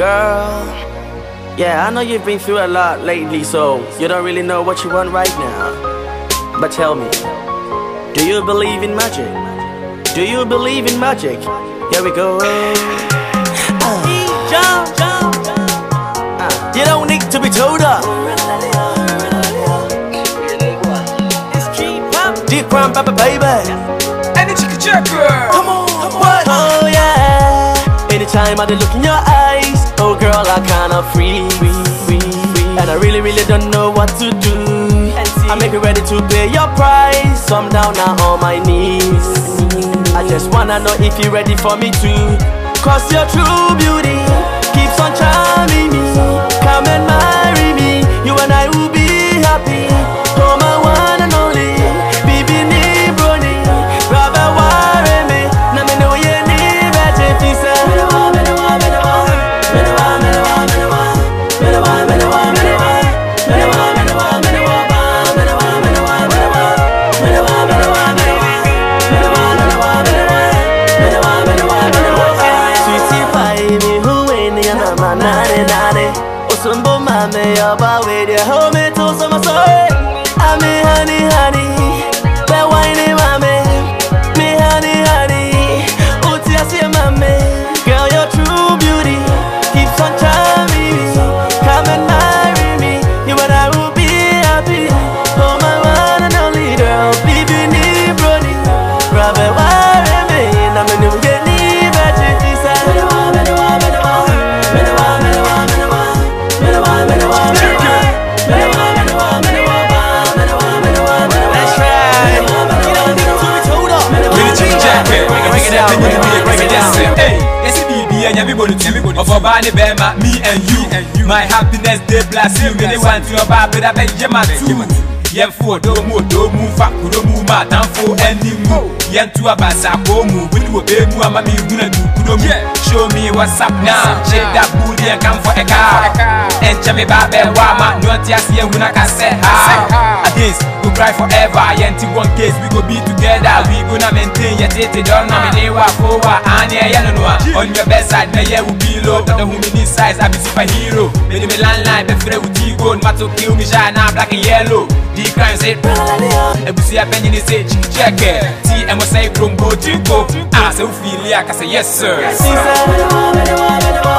Girl, yeah, I know you've been through a lot lately, so you don't really know what you want right now. But tell me, do you believe in magic? Do you believe in magic? Here we go. Uh. Uh, you don't need to be told up. Deep crown, papa, baby. Energy checker. Come on, come on. What? Oh yeah. Anytime I look in your eyes, oh girl, I kinda free, free, free, free. And I really, really don't know what to do. I make it ready to pay your price. So I'm down now on my knees. I just wanna know if you're ready for me too. Cause your true beauty keeps on charming me. i'ma so soul. I mean honey honey down it down. Hey, yes, be and everybody too. Of a body bema, me and you. My happiness they bless you. They want your bad, but I bet you my two. yɛmfo ɔdɔmu ɔdɔmu fa kuromu ma atamfo animu yɛnto abasa kɔmu wini wɔ bɛmu ama mi huna du kuromu show me what's up now. kye da buuli yɛnkamfo ɛka ɛnkyɛ me ba bɛwa ma nɔnte ase yɛhuna kasɛ haa go cry forever. Yẹn ti one case we go be together. We gonna maintain yẹn tètè dọ́nà mi ní wà kó wà á ní ẹ̀yẹ́ nínú wa on your best side na yẹ wù bí lo tọ́tọ̀ hun mi ní size àbí superhero. Bẹ́ẹ̀ni mi landline bẹ́ẹ̀ fẹ́rẹ̀ wù tí gold má tó kí omi ṣáà náà black and yellow. Di crime say egusi abẹ́yìn ní stage check ẹ̀ tí ẹ̀ mọ̀ sẹ́yìn gbòǹgbò dínkù àṣẹ òfin ilé àkàṣe yes sir. Yes, sir.